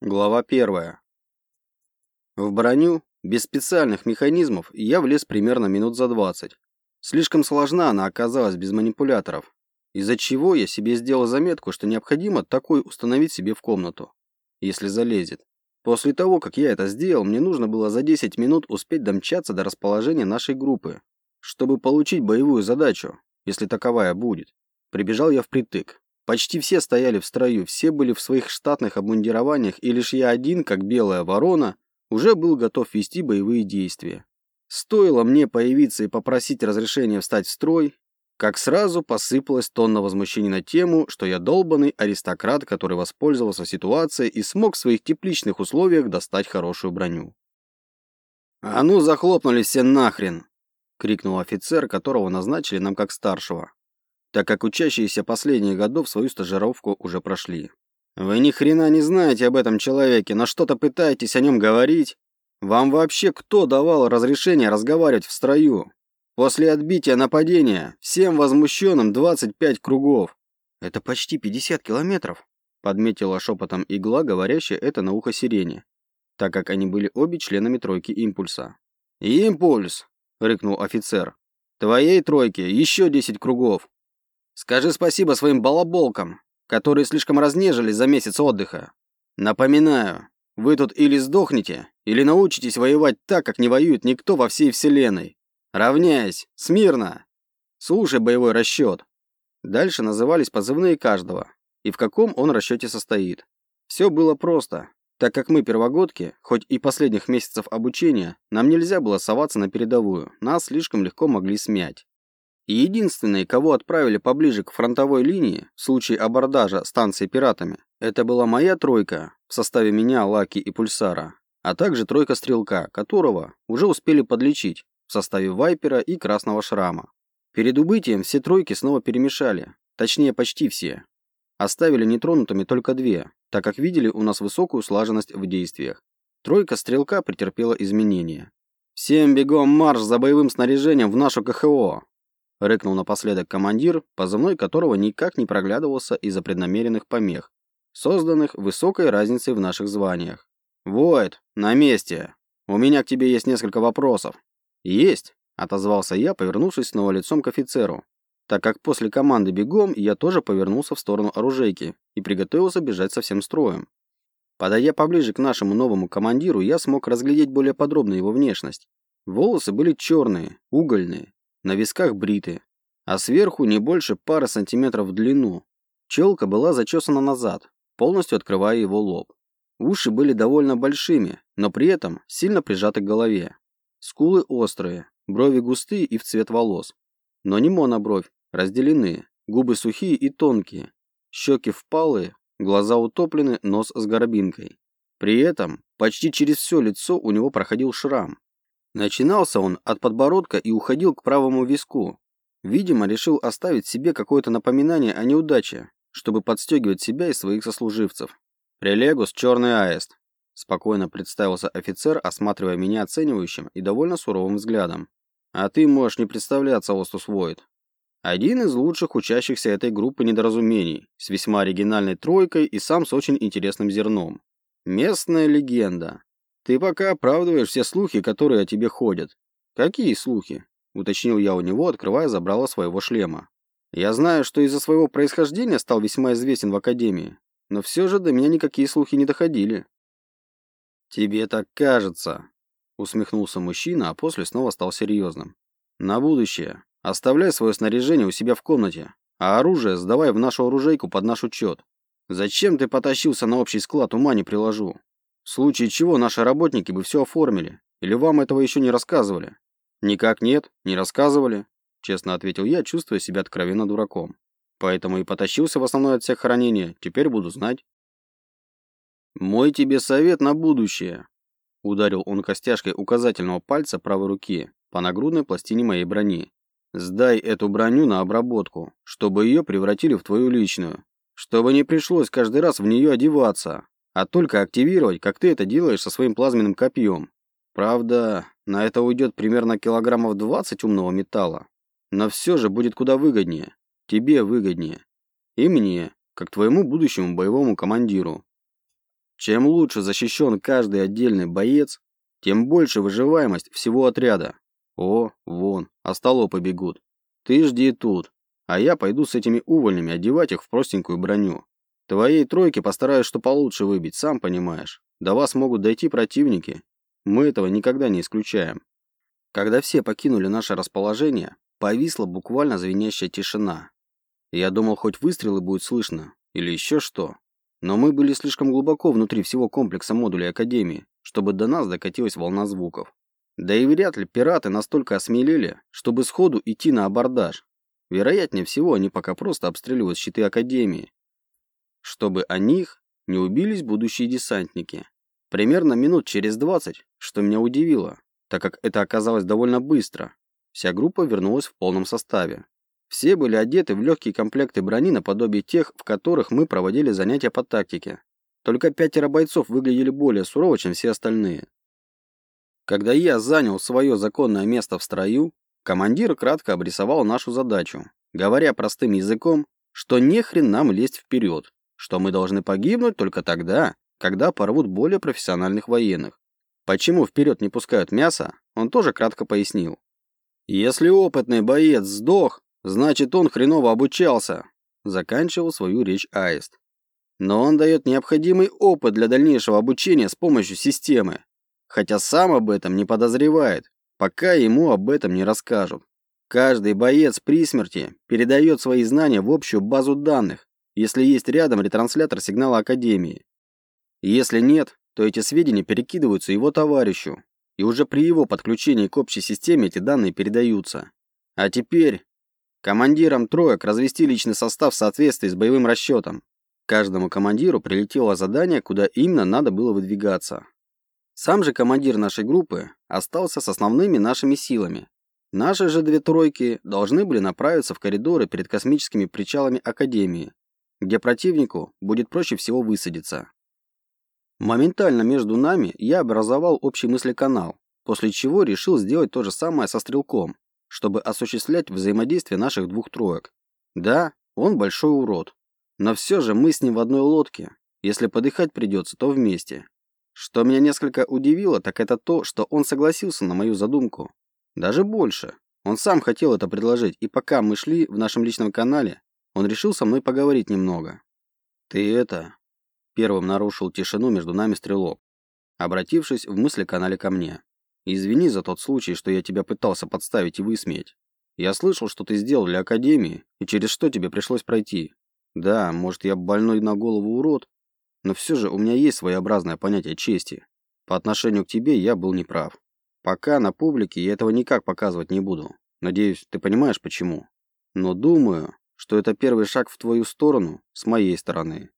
Глава первая. В броню, без специальных механизмов, я влез примерно минут за 20. Слишком сложна она оказалась без манипуляторов, из-за чего я себе сделал заметку, что необходимо такой установить себе в комнату, если залезет. После того, как я это сделал, мне нужно было за 10 минут успеть домчаться до расположения нашей группы, чтобы получить боевую задачу, если таковая будет. Прибежал я впритык, Почти все стояли в строю, все были в своих штатных обмундированиях, и лишь я один, как белая ворона, уже был готов вести боевые действия. Стоило мне появиться и попросить разрешения встать в строй, как сразу посыпалась тонна возмущений на тему, что я долбанный аристократ, который воспользовался ситуацией и смог в своих тепличных условиях достать хорошую броню. «А ну, захлопнулись все нахрен!» — крикнул офицер, которого назначили нам как старшего так как учащиеся последних годов свою стажировку уже прошли. Вы ни хрена не знаете об этом человеке, но что-то пытаетесь о нем говорить? Вам вообще кто давал разрешение разговаривать в строю? После отбития нападения всем возмущенным 25 кругов. Это почти 50 километров, подметила шепотом игла, говорящая это на ухо сирене, так как они были обе членами тройки импульса. «Импульс!» — рыкнул офицер. «Твоей тройке еще 10 кругов. Скажи спасибо своим балаболкам, которые слишком разнежились за месяц отдыха. Напоминаю, вы тут или сдохнете, или научитесь воевать так, как не воюет никто во всей вселенной. Равняясь, смирно. Слушай боевой расчет. Дальше назывались позывные каждого и в каком он расчете состоит. Все было просто, так как мы первогодки, хоть и последних месяцев обучения, нам нельзя было соваться на передовую, нас слишком легко могли смять. И единственные, кого отправили поближе к фронтовой линии в случае абордажа станции пиратами, это была моя тройка в составе меня, Лаки и Пульсара, а также тройка Стрелка, которого уже успели подлечить в составе Вайпера и Красного Шрама. Перед убытием все тройки снова перемешали, точнее почти все. Оставили нетронутыми только две, так как видели у нас высокую слаженность в действиях. Тройка Стрелка претерпела изменения. «Всем бегом марш за боевым снаряжением в нашу КХО!» Рыкнул напоследок командир, позывной которого никак не проглядывался из-за преднамеренных помех, созданных высокой разницей в наших званиях. «Войд, на месте! У меня к тебе есть несколько вопросов». «Есть!» – отозвался я, повернувшись снова лицом к офицеру, так как после команды «бегом» я тоже повернулся в сторону оружейки и приготовился бежать со всем строем. Подойдя поближе к нашему новому командиру, я смог разглядеть более подробно его внешность. Волосы были черные, угольные, на висках бриты, а сверху не больше пары сантиметров в длину. Челка была зачесана назад, полностью открывая его лоб. Уши были довольно большими, но при этом сильно прижаты к голове. Скулы острые, брови густые и в цвет волос. Но не монобровь, разделены, губы сухие и тонкие, щеки впалые, глаза утоплены, нос с горбинкой. При этом почти через все лицо у него проходил шрам, Начинался он от подбородка и уходил к правому виску. Видимо, решил оставить себе какое-то напоминание о неудаче, чтобы подстегивать себя и своих сослуживцев. «Прилегус, черный аист», – спокойно представился офицер, осматривая меня оценивающим и довольно суровым взглядом. «А ты можешь не представляться, Остус Войд. Один из лучших учащихся этой группы недоразумений, с весьма оригинальной тройкой и сам с очень интересным зерном. Местная легенда. Ты пока оправдываешь все слухи, которые о тебе ходят. Какие слухи? Уточнил я у него, открывая забрало своего шлема. Я знаю, что из-за своего происхождения стал весьма известен в Академии, но все же до меня никакие слухи не доходили. Тебе так кажется, усмехнулся мужчина, а после снова стал серьезным. На будущее. Оставляй свое снаряжение у себя в комнате, а оружие сдавай в нашу оружейку под наш учет. Зачем ты потащился на общий склад, ума не приложу. В случае чего наши работники бы все оформили. Или вам этого еще не рассказывали? Никак нет, не рассказывали, честно ответил я, чувствуя себя откровенно дураком. Поэтому и потащился в основной отсек хранения, теперь буду знать. Мой тебе совет на будущее. Ударил он костяшкой указательного пальца правой руки по нагрудной пластине моей брони. Сдай эту броню на обработку, чтобы ее превратили в твою личную. Чтобы не пришлось каждый раз в нее одеваться, а только активировать, как ты это делаешь со своим плазменным копьем. Правда, на это уйдет примерно килограммов 20 умного металла. Но все же будет куда выгоднее. Тебе выгоднее. И мне, как твоему будущему боевому командиру. Чем лучше защищен каждый отдельный боец, тем больше выживаемость всего отряда. О, вон, остолопы бегут. Ты жди тут, а я пойду с этими увольнями одевать их в простенькую броню. Твоей тройке постараюсь что получше выбить, сам понимаешь. До вас могут дойти противники. Мы этого никогда не исключаем. Когда все покинули наше расположение, повисла буквально звенящая тишина. Я думал, хоть выстрелы будет слышно, или еще что. Но мы были слишком глубоко внутри всего комплекса модулей Академии, чтобы до нас докатилась волна звуков. Да и вряд ли пираты настолько осмелели, чтобы сходу идти на абордаж. Вероятнее всего, они пока просто обстреливают щиты Академии. Чтобы о них не убились будущие десантники. Примерно минут через 20, что меня удивило, так как это оказалось довольно быстро. Вся группа вернулась в полном составе. Все были одеты в легкие комплекты брони наподобие тех, в которых мы проводили занятия по тактике. Только пятеро бойцов выглядели более сурово, чем все остальные. Когда я занял свое законное место в строю, командир кратко обрисовал нашу задачу, говоря простым языком, что не хрен нам лезть вперед, что мы должны погибнуть только тогда, когда порвут более профессиональных военных. Почему вперед не пускают мясо, он тоже кратко пояснил. Если опытный боец сдох, значит он хреново обучался, заканчивал свою речь Аист. Но он дает необходимый опыт для дальнейшего обучения с помощью системы, хотя сам об этом не подозревает, пока ему об этом не расскажут. Каждый боец при смерти передает свои знания в общую базу данных, если есть рядом ретранслятор сигнала Академии. Если нет, то эти сведения перекидываются его товарищу, и уже при его подключении к общей системе эти данные передаются. А теперь командирам троек развести личный состав в соответствии с боевым расчетом. Каждому командиру прилетело задание, куда именно надо было выдвигаться. Сам же командир нашей группы остался с основными нашими силами. Наши же две тройки должны были направиться в коридоры перед космическими причалами Академии, где противнику будет проще всего высадиться. Моментально между нами я образовал общий мыслеканал, после чего решил сделать то же самое со стрелком, чтобы осуществлять взаимодействие наших двух троек. Да, он большой урод, но все же мы с ним в одной лодке. Если подыхать придется, то вместе. Что меня несколько удивило, так это то, что он согласился на мою задумку. Даже больше. Он сам хотел это предложить, и пока мы шли в нашем личном канале, он решил со мной поговорить немного. «Ты это...» Первым нарушил тишину между нами стрелок, обратившись в мысли-канале ко мне. «Извини за тот случай, что я тебя пытался подставить и высмеять. Я слышал, что ты сделал для Академии, и через что тебе пришлось пройти. Да, может, я больной на голову урод, но все же у меня есть своеобразное понятие чести. По отношению к тебе я был неправ. Пока на публике я этого никак показывать не буду. Надеюсь, ты понимаешь, почему. Но думаю, что это первый шаг в твою сторону с моей стороны.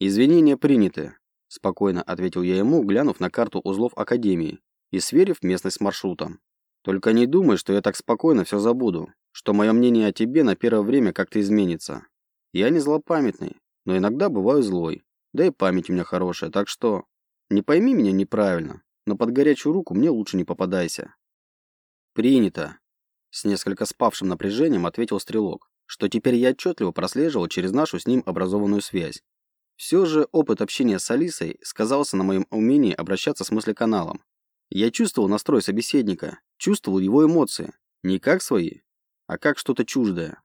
Извинения приняты, спокойно ответил я ему, глянув на карту узлов Академии и сверив местность с маршрутом. Только не думай, что я так спокойно все забуду, что мое мнение о тебе на первое время как-то изменится. Я не злопамятный, но иногда бываю злой. Да и память у меня хорошая, так что не пойми меня неправильно, но под горячую руку мне лучше не попадайся. Принято. С несколько спавшим напряжением ответил стрелок что теперь я отчетливо прослеживал через нашу с ним образованную связь. Все же опыт общения с Алисой сказался на моем умении обращаться с мыслеканалом. Я чувствовал настрой собеседника, чувствовал его эмоции, не как свои, а как что-то чуждое.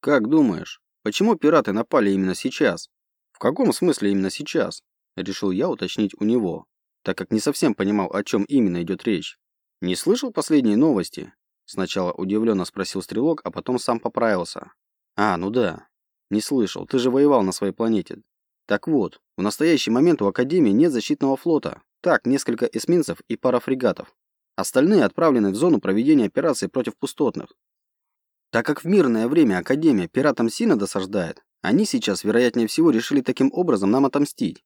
Как думаешь, почему пираты напали именно сейчас? В каком смысле именно сейчас? Решил я уточнить у него, так как не совсем понимал, о чем именно идет речь. Не слышал последние новости? Сначала удивленно спросил Стрелок, а потом сам поправился. А, ну да. Не слышал, ты же воевал на своей планете. Так вот, в настоящий момент у Академии нет защитного флота. Так, несколько эсминцев и пара фрегатов. Остальные отправлены в зону проведения операции против пустотных. Так как в мирное время Академия пиратам сильно досаждает, они сейчас, вероятнее всего, решили таким образом нам отомстить.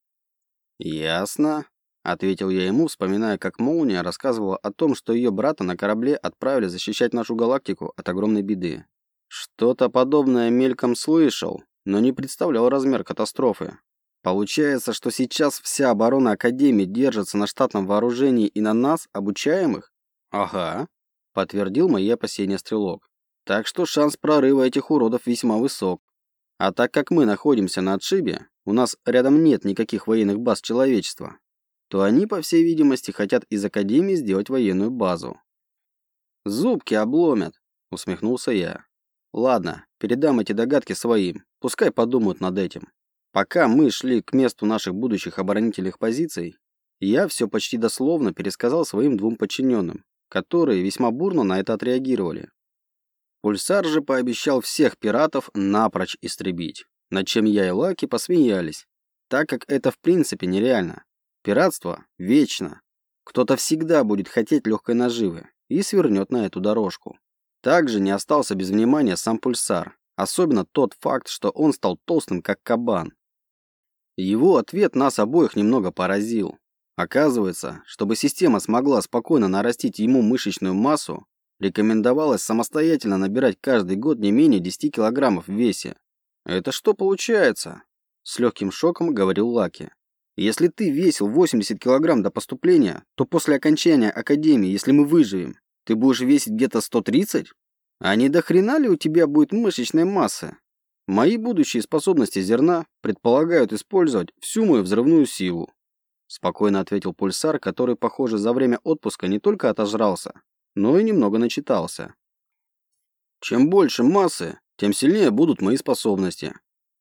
Ясно ответил я ему, вспоминая, как Молния рассказывала о том, что ее брата на корабле отправили защищать нашу галактику от огромной беды. Что-то подобное мельком слышал, но не представлял размер катастрофы. Получается, что сейчас вся оборона Академии держится на штатном вооружении и на нас, обучаемых? Ага, подтвердил мои опасения стрелок. Так что шанс прорыва этих уродов весьма высок. А так как мы находимся на отшибе, у нас рядом нет никаких военных баз человечества, то они, по всей видимости, хотят из Академии сделать военную базу. «Зубки обломят», — усмехнулся я. «Ладно, передам эти догадки своим, пускай подумают над этим. Пока мы шли к месту наших будущих оборонительных позиций, я все почти дословно пересказал своим двум подчиненным, которые весьма бурно на это отреагировали. Пульсар же пообещал всех пиратов напрочь истребить, над чем я и Лаки посмеялись, так как это в принципе нереально. Пиратство вечно. Кто-то всегда будет хотеть легкой наживы и свернет на эту дорожку. Также не остался без внимания сам Пульсар, особенно тот факт, что он стал толстым, как кабан. Его ответ нас обоих немного поразил. Оказывается, чтобы система смогла спокойно нарастить ему мышечную массу, рекомендовалось самостоятельно набирать каждый год не менее 10 килограммов в весе. «Это что получается?» С легким шоком говорил Лаки. Если ты весил 80 килограмм до поступления, то после окончания академии, если мы выживем, ты будешь весить где-то 130? А не до хрена ли у тебя будет мышечной массы? Мои будущие способности зерна предполагают использовать всю мою взрывную силу. Спокойно ответил пульсар, который, похоже, за время отпуска не только отожрался, но и немного начитался. Чем больше массы, тем сильнее будут мои способности.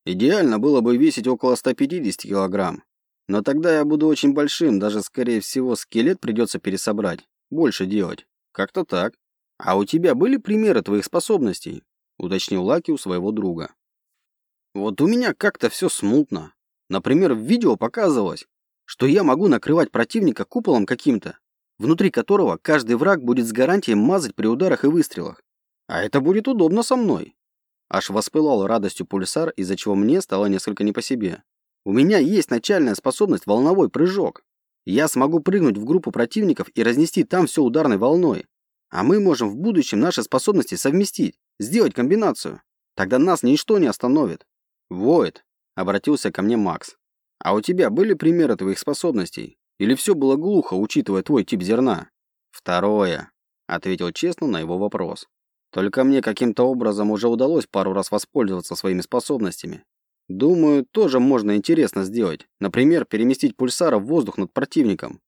Идеально было бы весить около 150 килограмм, но тогда я буду очень большим, даже, скорее всего, скелет придется пересобрать. Больше делать. Как-то так. А у тебя были примеры твоих способностей? Уточнил Лаки у своего друга. Вот у меня как-то все смутно. Например, в видео показывалось, что я могу накрывать противника куполом каким-то, внутри которого каждый враг будет с гарантией мазать при ударах и выстрелах. А это будет удобно со мной. Аж воспылал радостью пульсар, из-за чего мне стало несколько не по себе. У меня есть начальная способность волновой прыжок. Я смогу прыгнуть в группу противников и разнести там все ударной волной. А мы можем в будущем наши способности совместить, сделать комбинацию. Тогда нас ничто не остановит. Воид, обратился ко мне Макс. А у тебя были примеры твоих способностей? Или все было глухо, учитывая твой тип зерна? Второе, ответил честно на его вопрос. Только мне каким-то образом уже удалось пару раз воспользоваться своими способностями. Думаю, тоже можно интересно сделать. Например, переместить пульсара в воздух над противником,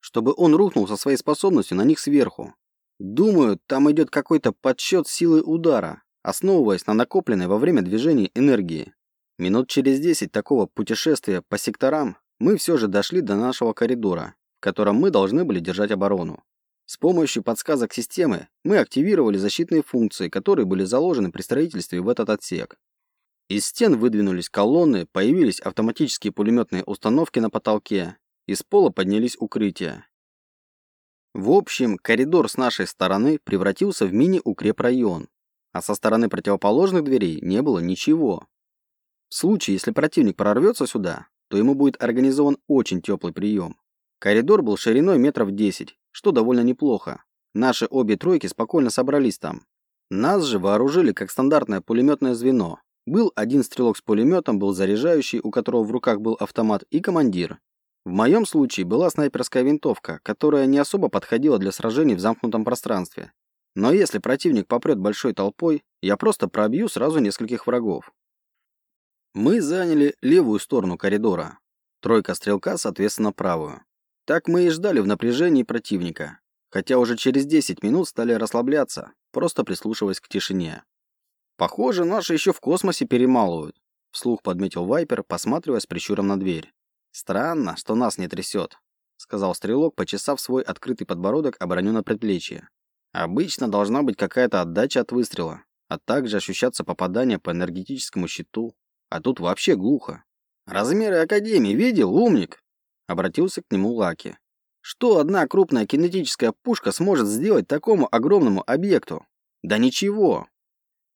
чтобы он рухнул со своей способностью на них сверху. Думаю, там идет какой-то подсчет силы удара, основываясь на накопленной во время движения энергии. Минут через 10 такого путешествия по секторам мы все же дошли до нашего коридора, в котором мы должны были держать оборону. С помощью подсказок системы мы активировали защитные функции, которые были заложены при строительстве в этот отсек. Из стен выдвинулись колонны, появились автоматические пулеметные установки на потолке, из пола поднялись укрытия. В общем, коридор с нашей стороны превратился в мини-укрепрайон, а со стороны противоположных дверей не было ничего. В случае, если противник прорвется сюда, то ему будет организован очень теплый прием. Коридор был шириной метров 10, что довольно неплохо. Наши обе тройки спокойно собрались там. Нас же вооружили как стандартное пулеметное звено, был один стрелок с пулеметом, был заряжающий, у которого в руках был автомат, и командир. В моем случае была снайперская винтовка, которая не особо подходила для сражений в замкнутом пространстве. Но если противник попрет большой толпой, я просто пробью сразу нескольких врагов. Мы заняли левую сторону коридора. Тройка стрелка, соответственно, правую. Так мы и ждали в напряжении противника. Хотя уже через 10 минут стали расслабляться, просто прислушиваясь к тишине. Похоже, наши еще в космосе перемалывают, вслух подметил Вайпер, посматривая с прищуром на дверь. Странно, что нас не трясет, сказал стрелок, почесав свой открытый подбородок обороню на предплечье. Обычно должна быть какая-то отдача от выстрела, а также ощущаться попадание по энергетическому щиту. А тут вообще глухо. Размеры Академии видел, умник? Обратился к нему Лаки. Что одна крупная кинетическая пушка сможет сделать такому огромному объекту? Да ничего.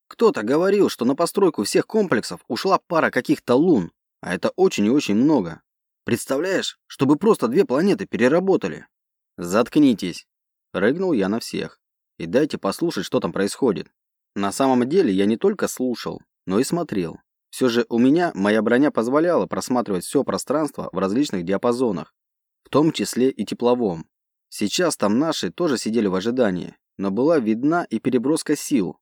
Кто-то говорил, что на постройку всех комплексов ушла пара каких-то лун, а это очень и очень много. Представляешь, чтобы просто две планеты переработали? Заткнитесь, рыгнул я на всех. И дайте послушать, что там происходит. На самом деле я не только слушал, но и смотрел. Все же у меня моя броня позволяла просматривать все пространство в различных диапазонах, в том числе и тепловом. Сейчас там наши тоже сидели в ожидании, но была видна и переброска сил,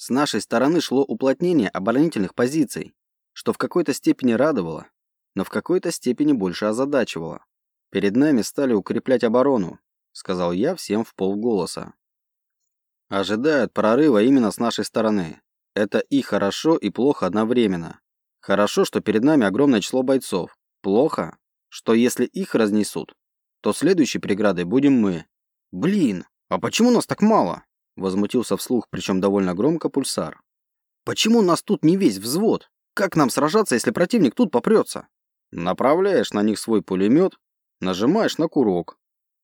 с нашей стороны шло уплотнение оборонительных позиций, что в какой-то степени радовало. но в какой-то степени больше озадачивало. Перед нами стали укреплять оборону, сказал я всем в полголоса. Ожидают прорыва именно с нашей стороны. Это и хорошо, и плохо одновременно. Хорошо, что перед нами огромное число бойцов. Плохо, что если их разнесут, то следующей преградой будем мы. Блин, а почему нас так мало? Возмутился вслух, причем довольно громко пульсар. Почему нас тут не весь взвод? Как нам сражаться, если противник тут попрется? Направляешь на них свой пулемет, нажимаешь на курок.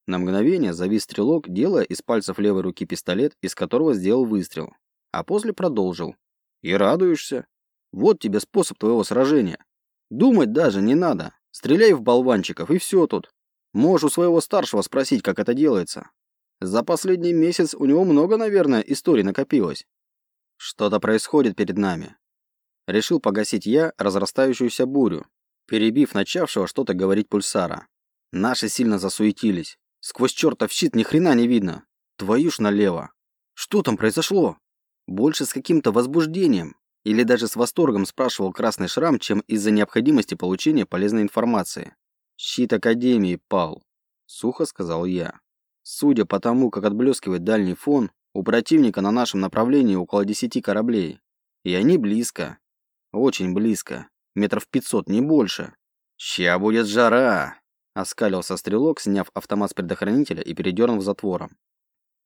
На мгновение завис стрелок, делая из пальцев левой руки пистолет, из которого сделал выстрел. А после продолжил. И радуешься. Вот тебе способ твоего сражения. Думать даже не надо. Стреляй в болванчиков, и все тут. Можешь у своего старшего спросить, как это делается. За последний месяц у него много, наверное, историй накопилось. Что-то происходит перед нами. Решил погасить я разрастающуюся бурю, перебив начавшего что-то говорить пульсара. Наши сильно засуетились. Сквозь чертов щит ни хрена не видно. Твою ж налево. Что там произошло? Больше с каким-то возбуждением или даже с восторгом спрашивал Красный Шрам, чем из-за необходимости получения полезной информации. Щит Академии пал, сухо сказал я. Судя по тому, как отблескивает дальний фон, у противника на нашем направлении около десяти кораблей. И они близко. Очень близко. Метров пятьсот, не больше. «Ща будет жара!» Оскалился стрелок, сняв автомат с предохранителя и передернув затвором.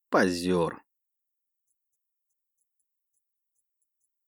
Позер.